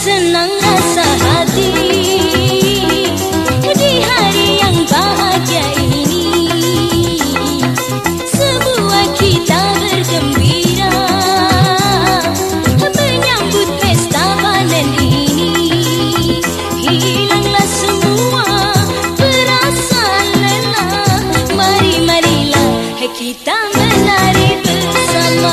senang rasa hati. Di hari yang bahagia ini semua kita bergembira. Menyambut pesta malam ini hilanglah semua perasaan lelah mari marilah kita menari bersama.